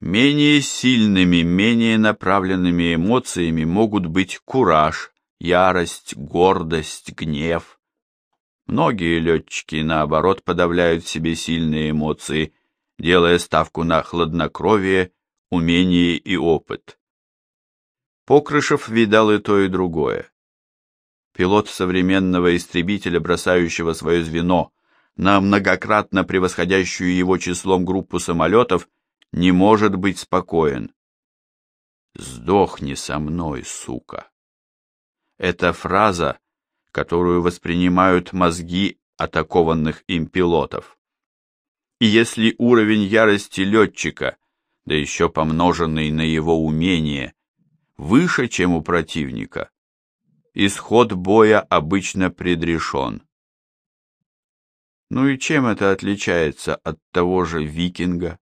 Менее сильными, менее направленными эмоциями могут быть кураж, ярость, гордость, гнев. Многие летчики, наоборот, подавляют в себе сильные эмоции, делая ставку на хладнокровие, умение и опыт. Покрышев видал и то, и другое. Пилот современного истребителя, бросающего свое звено на многократно превосходящую его числом группу самолетов, не может быть спокоен. «Сдохни со мной, сука!» Это фраза, которую воспринимают мозги атакованных им пилотов. И если уровень ярости летчика, да еще помноженный на его умение, выше, чем у противника, исход боя обычно предрешен. Ну и чем это отличается от того же викинга?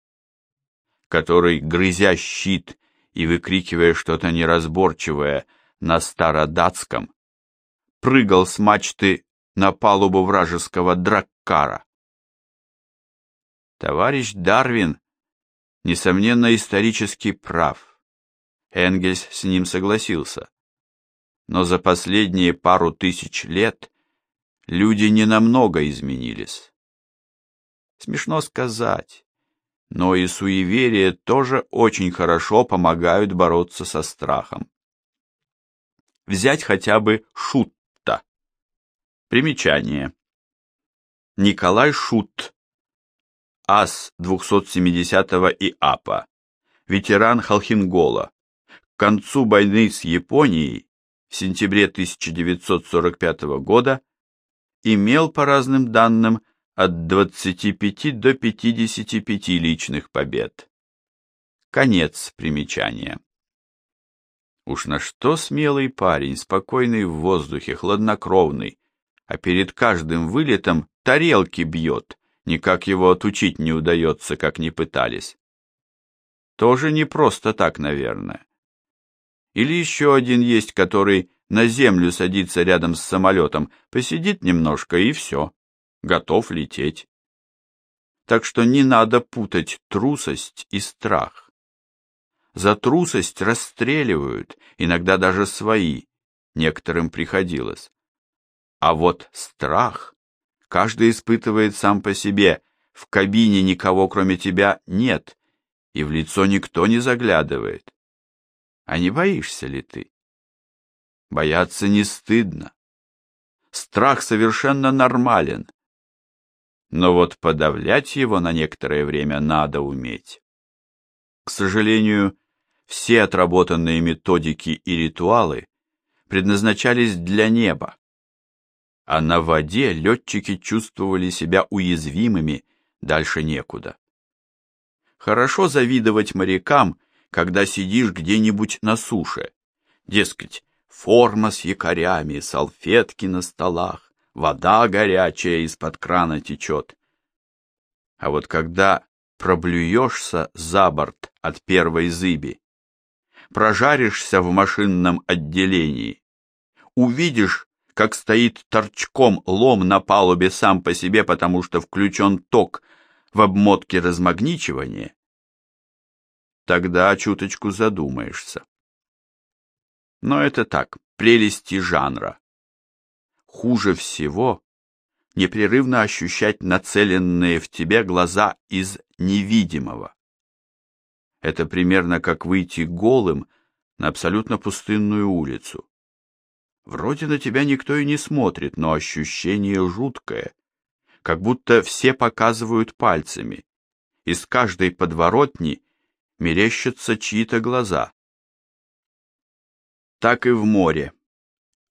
Который, грызя щит и выкрикивая что-то неразборчивое на стародатском, прыгал с мачты на палубу вражеского драккара. Товарищ Дарвин, несомненно, исторически прав. Энгельс с ним согласился. Но за последние пару тысяч лет люди ненамного изменились. Смешно сказать, но и суеверия тоже очень хорошо помогают бороться со страхом. Взять хотя бы Шутта. Примечание. Николай Шут, ас 270-го ИАПа, ветеран Халхингола. К концу войны с Японией в сентябре 1945 года имел, по разным данным, от 25 до 55 личных побед. Конец примечания. Уж на что смелый парень, спокойный в воздухе, хладнокровный, а перед каждым вылетом тарелки бьет, никак его отучить не удается, как ни пытались. Тоже не просто так, наверное. Или еще один есть, который на землю садится рядом с самолетом, посидит немножко и все готов лететь. Так что не надо путать трусость и страх. За трусость расстреливают, иногда даже свои, некоторым приходилось. А вот страх каждый испытывает сам по себе, в кабине никого кроме тебя нет, и в лицо никто не заглядывает. А не боишься ли ты? Бояться не стыдно. Страх совершенно нормален, но вот подавлять его на некоторое время надо уметь. К сожалению, все отработанные методики и ритуалы предназначались для неба, а на воде летчики чувствовали себя уязвимыми, дальше некуда. Хорошо завидовать морякам, когда сидишь где-нибудь на суше, дескать, форма с якорями, салфетки на столах, вода горячая из-под крана течет. А вот когда проблюешься за борт от первой зыби, прожаришься в машинном отделении, увидишь, как стоит торчком лом на палубе сам по себе, потому что включен ток в обмотке размагничивания, тогда чуточку задумаешься. Но это так, прелести жанра. Хуже всего непрерывно ощущать нацеленные в тебя глаза из невидимого. Это примерно как выйти голым на абсолютно пустынную улицу. Вроде на тебя никто и не смотрит, но ощущение жуткое, как будто все показывают пальцами. Из каждой подворотни мерещатся чьи-то глаза. Так и в море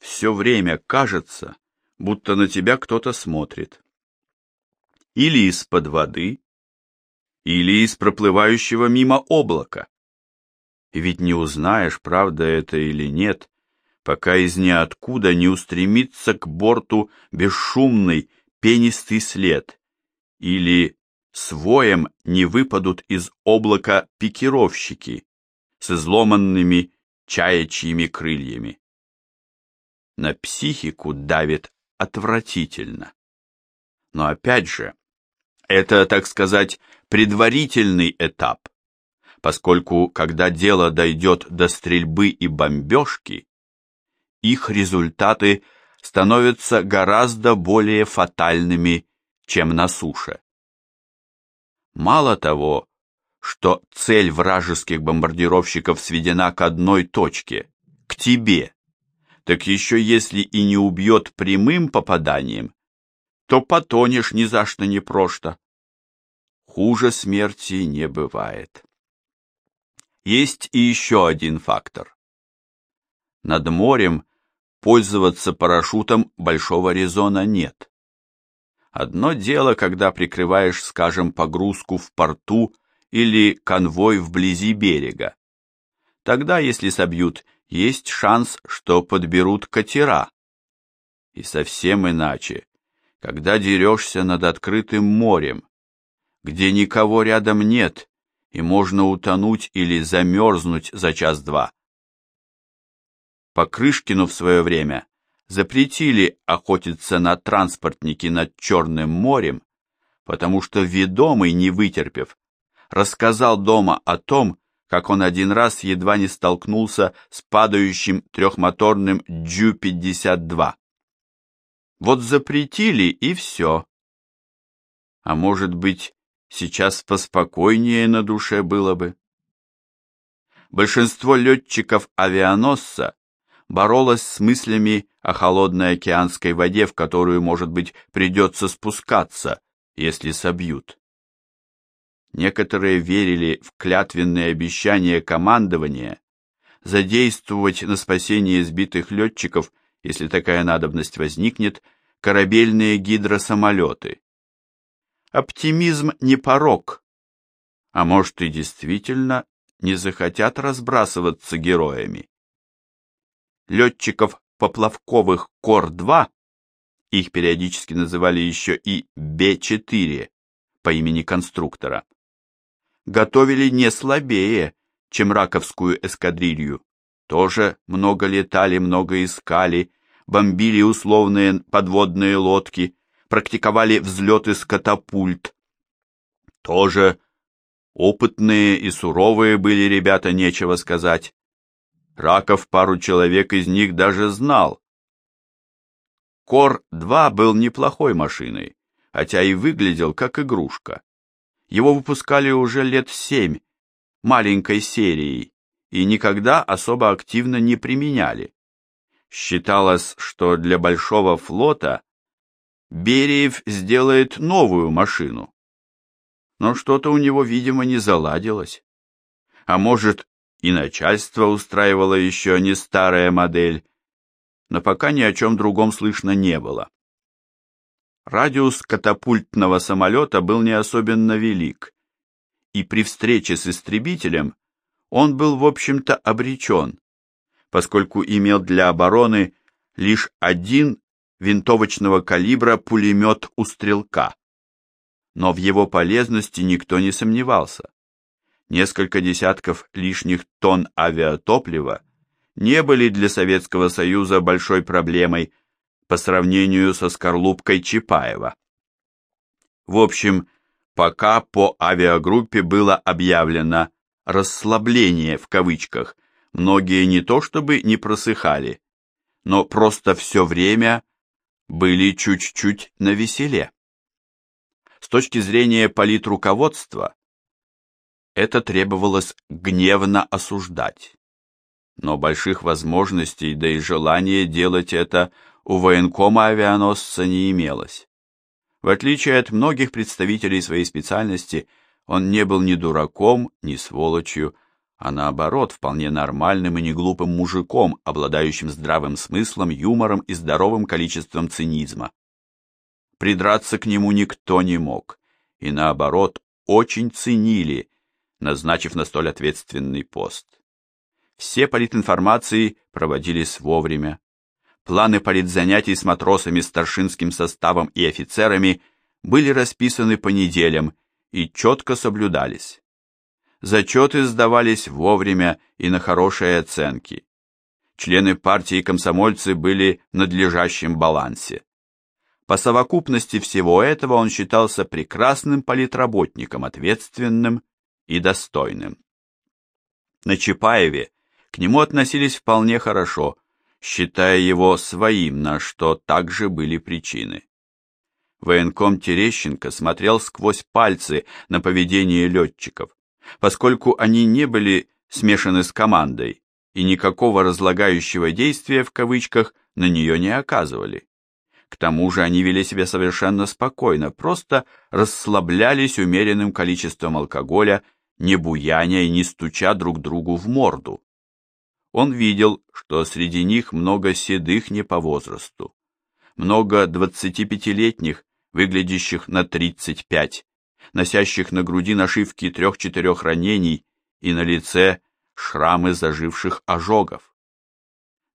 все время кажется, будто на тебя кто-то смотрит. Или из-под воды, или из проплывающего мимо облака. И ведь не узнаешь, правда это или нет, пока из ниоткуда не устремится к борту бесшумный пенистый след, или своем не выпадут из облака пикировщики с изломанными чаячьими крыльями на психику давит отвратительно. Но опять же, это, так сказать, предварительный этап. поскольку, когда дело дойдет до стрельбы и бомбежки, их результаты становятся гораздо более фатальными, чем на суше. Мало того, что цель вражеских бомбардировщиков сведена к одной точке, к тебе, так еще если и не убьет прямым попаданием, то потонешь ни за что не просто. Хуже смерти не бывает. Есть и еще один фактор. Над морем пользоваться парашютом большого резона нет. Одно дело, когда прикрываешь, скажем, погрузку в порту или конвой вблизи берега. Тогда, если собьют, есть шанс, что подберут катера. И совсем иначе, когда дерешься над открытым морем, где никого рядом нет, и можно утонуть или замерзнуть за час-два. Покрышкину в свое время запретили охотиться на транспортники над Черным морем, потому что ведомый, не вытерпев, рассказал дома о том, как он один раз едва не столкнулся с падающим трехмоторным Джу-52. Вот запретили и все. А может быть, сейчас поспокойнее на душе было бы? Большинство летчиков авианосца боролось с мыслями о холодной океанской воде, в которую, может быть, придется спускаться, если собьют. Некоторые верили в клятвенные обещания командования задействовать на спасение сбитых летчиков, если такая надобность возникнет, корабельные гидросамолеты. Оптимизм не порог, а может и действительно не захотят разбрасываться героями. Летчиков поплавковых Кор-2, их периодически называли еще и Б-4 по имени конструктора, готовили не слабее, чем раковскую эскадрилью. Тоже много летали, много искали, бомбили условные подводные лодки, практиковали взлеты с катапульт. Тоже опытные и суровые были ребята, нечего сказать. Раков пару человек из них даже знал. Кор-2 был неплохой машиной, хотя и выглядел как игрушка. Его выпускали уже лет семь, маленькой серией, и никогда особо активно не применяли. Считалось, что для большого флота Бериев сделает новую машину. Но что-то у него, видимо, не заладилось. А может, и начальство устраивало еще не старая модель, но пока ни о чем другом слышно не было. Радиус катапультного самолета был не особенно велик, и при встрече с истребителем он был, в общем-то, обречен, поскольку имел для обороны лишь один винтовочного калибра пулемет у стрелка. Но в его полезности никто не сомневался. Несколько десятков лишних тонн авиатоплива не были для Советского Союза большой проблемой, по сравнению со скорлупкой Чапаева. В общем, пока по авиагруппе было объявлено «расслабление» в кавычках, многие не то чтобы не просыхали, но просто все время были чуть-чуть навеселе. С точки зрения политруководства, это требовалось гневно осуждать. Но больших возможностей, да и желания делать это у военкома авианосца не имелось. В отличие от многих представителей своей специальности, он не был ни дураком, ни сволочью, а наоборот, вполне нормальным и неглупым мужиком, обладающим здравым смыслом, юмором и здоровым количеством цинизма. Придраться к нему никто не мог, и наоборот, очень ценили, назначив на столь ответственный пост. Все политинформации проводились вовремя, Планы политзанятий с матросами, старшинским составом и офицерами были расписаны по неделям и четко соблюдались. Зачеты сдавались вовремя и на хорошие оценки. Члены партии и комсомольцы были в надлежащем балансе. По совокупности всего этого он считался прекрасным политработником, ответственным и достойным. На Чапаеве к нему относились вполне хорошо, считая его своим, на что также были причины. Военком Терещенко смотрел сквозь пальцы на поведение летчиков, поскольку они не были смешаны с командой и никакого разлагающего действия в кавычках на нее не оказывали. К тому же они вели себя совершенно спокойно, просто расслаблялись умеренным количеством алкоголя, не буяня и не стуча друг другу в морду. Он видел, что среди них много седых не по возрасту, много двадцатипятилетних, выглядящих на тридцать пять, носящих на груди нашивки трех-четырех ранений и на лице шрамы заживших ожогов.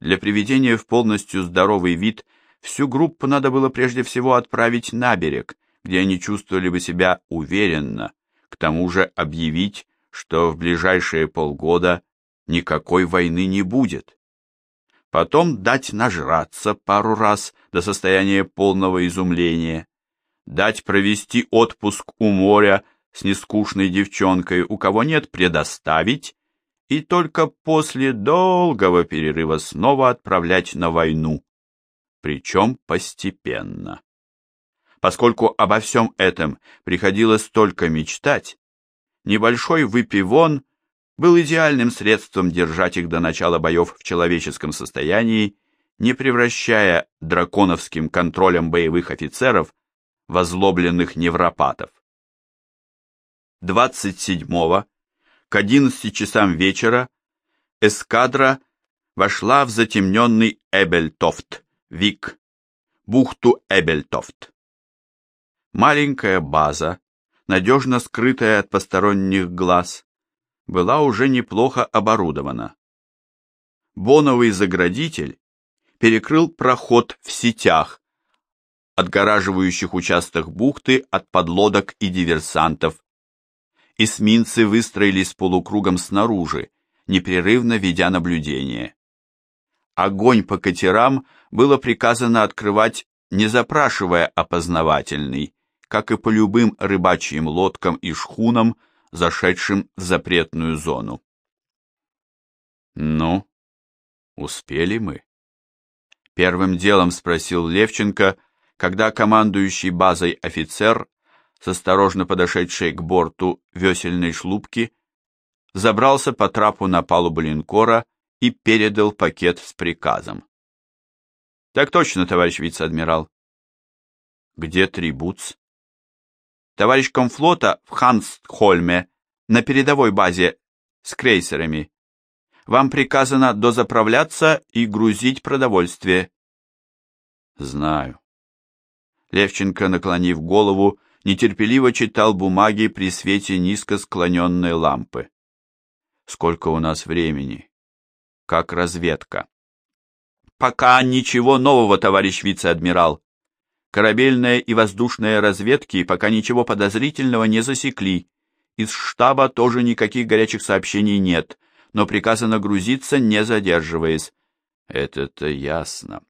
Для приведения в полностью здоровый вид Всю группу надо было прежде всего отправить на берег, где они чувствовали бы себя уверенно, к тому же объявить, что в ближайшие полгода никакой войны не будет. Потом дать нажраться пару раз до состояния полного изумления, дать провести отпуск у моря с нескучной девчонкой, у кого нет предоставить, и только после долгого перерыва снова отправлять на войну причем постепенно. Поскольку обо всем этом приходилось только мечтать, небольшой выпивон был идеальным средством держать их до начала боев в человеческом состоянии, не превращая драконовским контролем боевых офицеров в озлобленных невропатов. 27-го к 11 часам вечера эскадра вошла в затемненный Эбельтофт, Вик, бухту Эбельтофт. Маленькая база, надежно скрытая от посторонних глаз, была уже неплохо оборудована. Боновый заградитель перекрыл проход в сетях, отгораживающих участок бухты от подлодок и диверсантов. Эсминцы выстроились полукругом снаружи, непрерывно ведя наблюдение. Огонь по катерам было приказано открывать, не запрашивая опознавательный, как и по любым рыбачьим лодкам и шхунам, зашедшим в запретную зону. «Ну, успели мы?» Первым делом спросил Левченко, когда командующий базой офицер, с осторожно подошедшей к борту весельной шлюпки, забрался по трапу на палубу линкора и передал пакет с приказом. Так точно, товарищ вице-адмирал. Где Трибуц? Товарищ комфлота в Ханстхольме, на передовой базе, с крейсерами. Вам приказано дозаправляться и грузить продовольствие. Знаю. Левченко, наклонив голову, нетерпеливо читал бумаги при свете низко склоненной лампы. Сколько у нас времени? Как разведка? Пока ничего нового, товарищ вице-адмирал. Корабельная и воздушная разведки пока ничего подозрительного не засекли. Из штаба тоже никаких горячих сообщений нет, но приказано грузиться, не задерживаясь. Это-то ясно.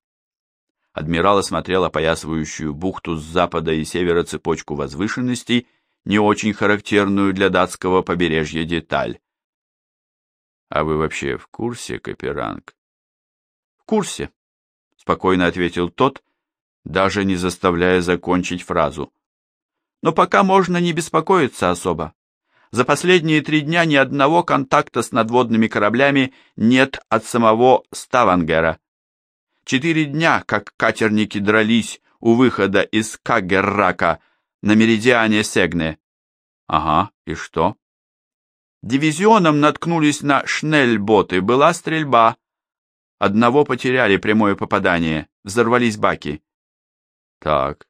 Адмирал осмотрел опоясывающую бухту с запада и севера цепочку возвышенностей, не очень характерную для датского побережья деталь. А вы вообще в курсе, Каперанг, курсе, спокойно ответил тот, даже не заставляя закончить фразу. Но пока можно не беспокоиться особо. За последние три дня ни одного контакта с надводными кораблями нет от самого Ставангера. Четыре дня, как катерники дрались у выхода из Кагеррака на меридиане Сегне. Ага, и что? Дивизионом наткнулись на шнельботы, была стрельба. Одного потеряли прямое попадание, взорвались баки. Так,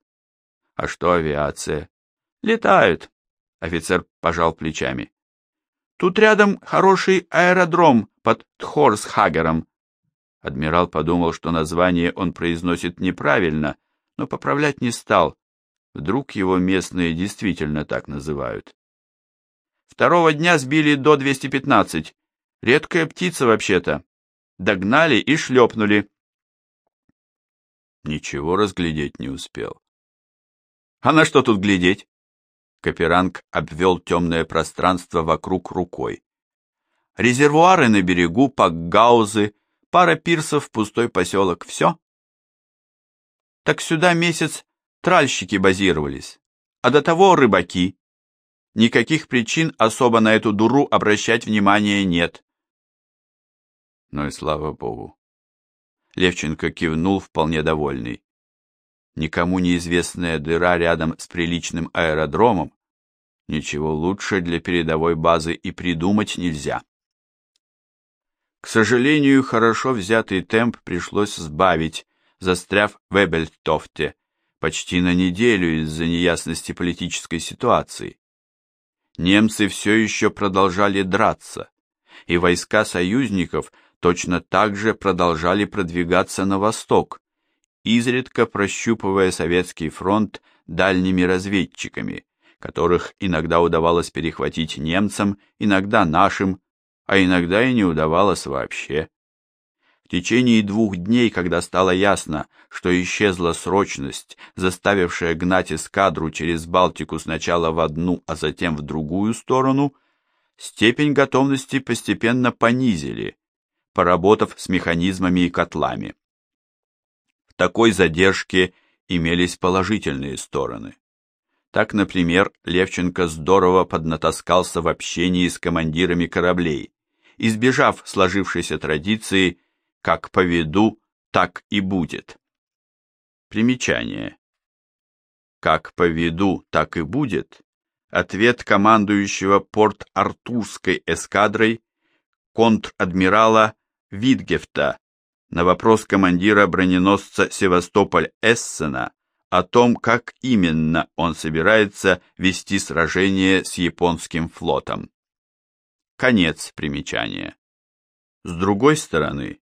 а что авиация? Летают, офицер пожал плечами. Тут рядом хороший аэродром под Тхорсхагером. Адмирал подумал, что название он произносит неправильно, но поправлять не стал. Вдруг его местные действительно так называют. Второго дня сбили до 215. Редкая птица вообще-то догнали и шлепнули. Ничего разглядеть не успел. А на что тут глядеть? Каперанг обвел темное пространство вокруг рукой. Резервуары на берегу, пакгаузы, пара пирсов, пустой поселок. Все? Так сюда месяц тральщики базировались, а до того рыбаки. Никаких причин особо на эту дуру обращать внимания нет. Ну и слава богу. Левченко кивнул, вполне довольный. Никому неизвестная дыра рядом с приличным аэродромом, ничего лучше для передовой базы и придумать нельзя. К сожалению, хорошо взятый темп пришлось сбавить, застряв в Эбельтофте почти на неделю из-за неясности политической ситуации. Немцы все еще продолжали драться, и войска союзников точно так же продолжали продвигаться на восток, изредка прощупывая советский фронт дальними разведчиками, которых иногда удавалось перехватить немцам, иногда нашим, а иногда и не удавалось вообще. В течение двух дней, когда стало ясно, что исчезла срочность, заставившая гнать эскадру через Балтику сначала в одну, а затем в другую сторону, степень готовности постепенно понизили, поработав с механизмами и котлами. В такой задержке имелись положительные стороны. Так, например, Левченко здорово поднатаскался в общении с командирами кораблей, избежав сложившейся традиции «как поведу, так и будет». Примечание. «Как поведу, так и будет» ответ командующего Порт-Артурской эскадрой контр-адмирала Витгефта на вопрос командира броненосца Севастополь Эссена о том, как именно он собирается вести сражение с японским флотом. Конец примечания. С другой стороны,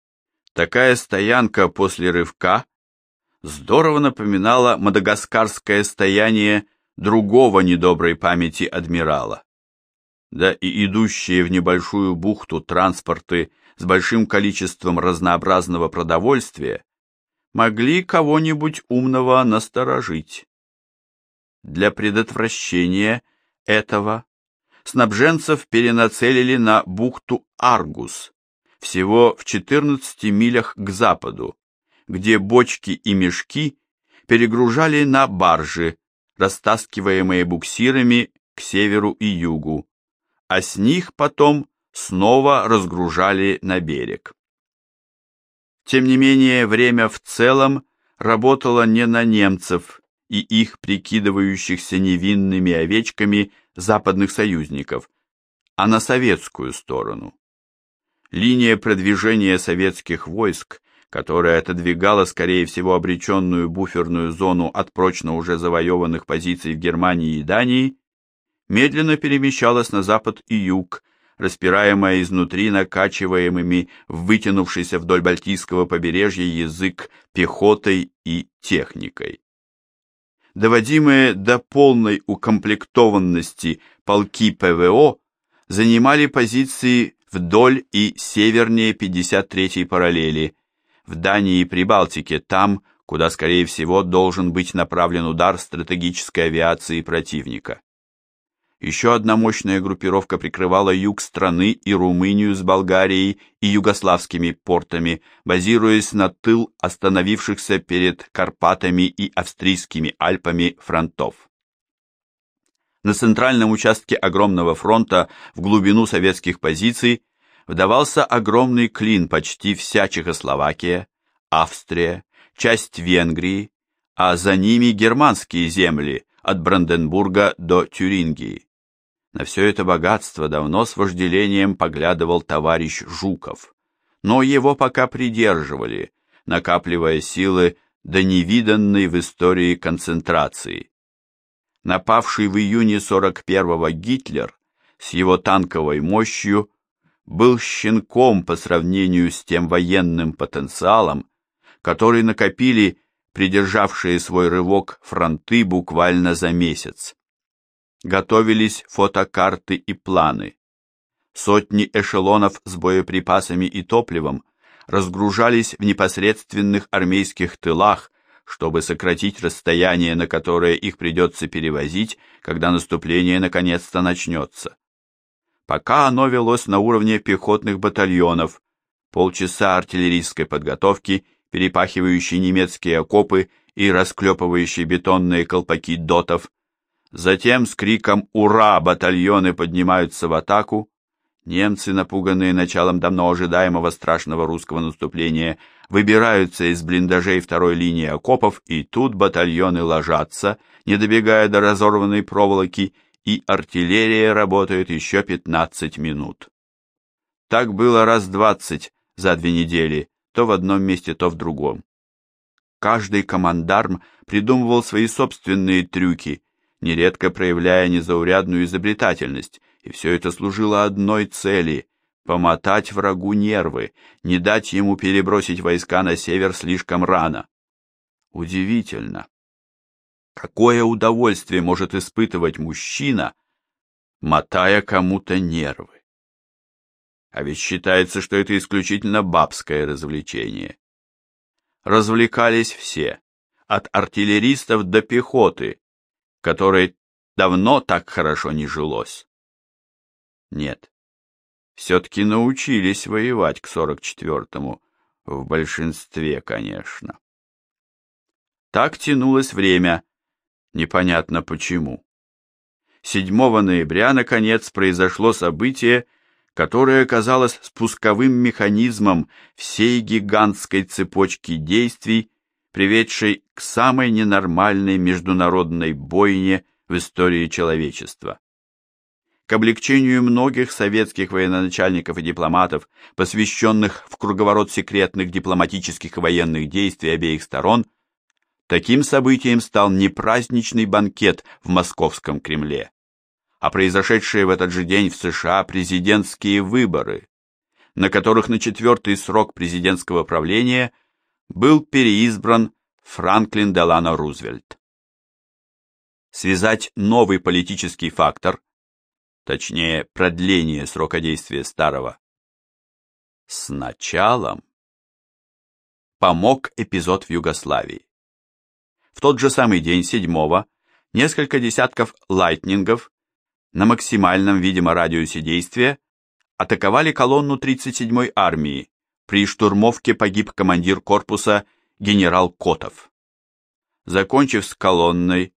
такая стоянка после рывка здорово напоминала мадагаскарское стояние другого недоброй памяти адмирала. Да и идущие в небольшую бухту транспорты с большим количеством разнообразного продовольствия могли кого-нибудь умного насторожить. Для предотвращения этого снабженцев перенацелили на бухту Аргус, всего в 14 милях к западу, где бочки и мешки перегружали на баржи, растаскиваемые буксирами к северу и югу, а с них потом снова разгружали на берег. Тем не менее, время в целом работало не на немцев и их прикидывающихся невинными овечками западных союзников, а на советскую сторону. Линия продвижения советских войск, которая отодвигала, скорее всего, обреченную буферную зону от прочно уже завоеванных позиций в Германии и Дании, медленно перемещалась на запад и юг, распираемая изнутри накачиваемыми в вытянувшийся вдоль Балтийского побережья язык пехотой и техникой. Доводимые до полной укомплектованности полки ПВО занимали позиции вдоль и севернее 53-й параллели, в Дании и Прибалтике, там, куда, скорее всего, должен быть направлен удар стратегической авиации противника. Еще одна мощная группировка прикрывала юг страны и Румынию с Болгарией и югославскими портами, базируясь на тыл остановившихся перед Карпатами и австрийскими Альпами фронтов. На центральном участке огромного фронта в глубину советских позиций вдавался огромный клин почти вся Чехословакия, Австрия, часть Венгрии, а за ними германские земли от Бранденбурга до Тюрингии. На все это богатство давно с вожделением поглядывал товарищ Жуков, но его пока придерживали, накапливая силы до невиданной в истории концентрации. Напавший в июне 41-го Гитлер с его танковой мощью был щенком по сравнению с тем военным потенциалом, который накопили придержавшие свой рывок фронты буквально за месяц готовились фотокарты и планы. Сотни эшелонов с боеприпасами и топливом разгружались в непосредственных армейских тылах, чтобы сократить расстояние, на которое их придется перевозить, когда наступление наконец-то начнется. пока оно велось на уровне пехотных батальонов, полчаса артиллерийской подготовки, перепахивающей немецкие окопы и расклепывающей бетонные колпаки дотов. Затем с криком «Ура!» батальоны поднимаются в атаку. Немцы, напуганные началом давно ожидаемого страшного русского наступления, выбираются из блиндажей второй линии окопов, и тут батальоны ложатся, не добегая до разорванной проволоки, и артиллерия работает еще 15 минут. Так было раз двадцать за две недели, то в одном месте, то в другом. Каждый командарм придумывал свои собственные трюки, нередко проявляя незаурядную изобретательность, и все это служило одной цели — помотать врагу нервы, не дать ему перебросить войска на север слишком рано. Удивительно. Какое удовольствие может испытывать мужчина, мотая кому-то нервы? А ведь считается, что это исключительно бабское развлечение. Развлекались все, от артиллеристов до пехоты, которой давно так хорошо не жилось. Нет, все-таки научились воевать к сорок четвертому, в большинстве, конечно. Так тянулось время, непонятно почему. 7 ноября, наконец, произошло событие, которое оказалось спусковым механизмом всей гигантской цепочки действий, приведшей к самой ненормальной международной бойне в истории человечества. К облегчению многих советских военачальников и дипломатов, посвященных в круговорот секретных дипломатических и военных действий обеих сторон, таким событием стал не праздничный банкет в московском Кремле, а произошедшие в этот же день в США президентские выборы, на которых на четвертый срок президентского правления был переизбран Франклин Делано Рузвельт. Связать новый политический фактор, точнее продление срока действия старого, с началом помог эпизод в Югославии. В тот же самый день, седьмого, несколько десятков лайтнингов на максимальном, видимо, радиусе действия атаковали колонну 37-й армии. При штурмовке погиб командир корпуса генерал Котов. Закончив с колонной,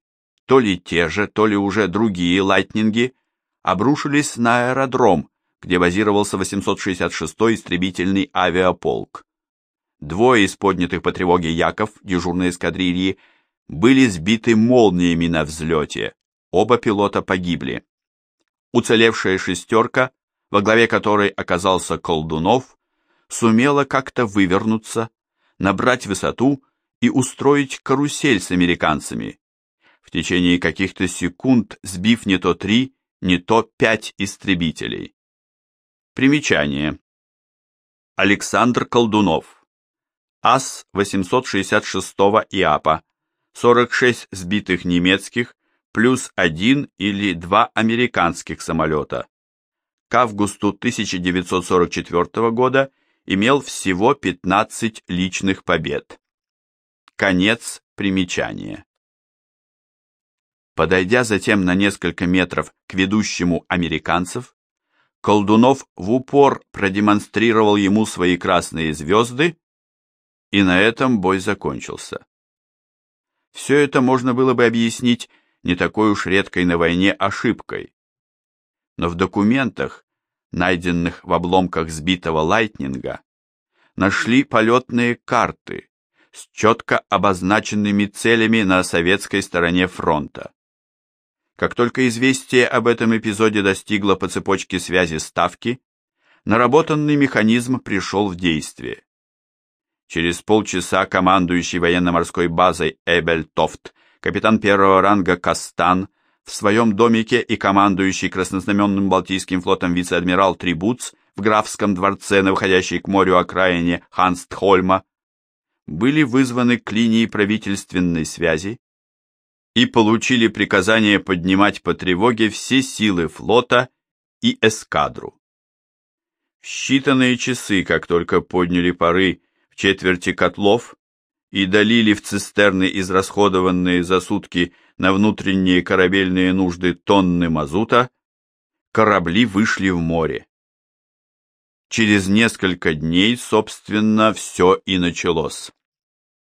то ли те же, то ли уже другие лайтнинги обрушились на аэродром, где базировался 866-й истребительный авиаполк. Двое из поднятых по тревоге Яков, дежурной эскадрильи, были сбиты молниями на взлете. Оба пилота погибли. Уцелевшая шестерка, во главе которой оказался Колдунов, сумела как-то вывернуться, набрать высоту и устроить карусель с американцами, в течение каких-то секунд сбив не то три, не то пять истребителей. Примечание. Александр Колдунов. АС-866 ИАПа. 46 сбитых немецких, плюс один или два американских самолета. К августу 1944 года имел всего 15 личных побед. Конец примечания. Подойдя затем на несколько метров к ведущему американцев, Колдунов в упор продемонстрировал ему свои красные звезды, и на этом бой закончился. Все это можно было бы объяснить не такой уж редкой на войне ошибкой. Но в документах, найденных в обломках сбитого лайтнинга, нашли полетные карты с четко обозначенными целями на советской стороне фронта. Как только известие об этом эпизоде достигло по цепочке связи ставки, наработанный механизм пришел в действие. Через полчаса командующий военно-морской базой Эбель Тофт капитан первого ранга Кастан, в своем домике и командующий краснознаменным Балтийским флотом вице-адмирал Трибуц в графском дворце на выходящей к морю окраине Ханстхольма, были вызваны к линии правительственной связи и получили приказание поднимать по тревоге все силы флота и эскадру. В считанные часы, как только подняли пары в четверти котлов, и долили в цистерны израсходованные за сутки на внутренние корабельные нужды тонны мазута, корабли вышли в море. Через несколько дней, собственно, все и началось.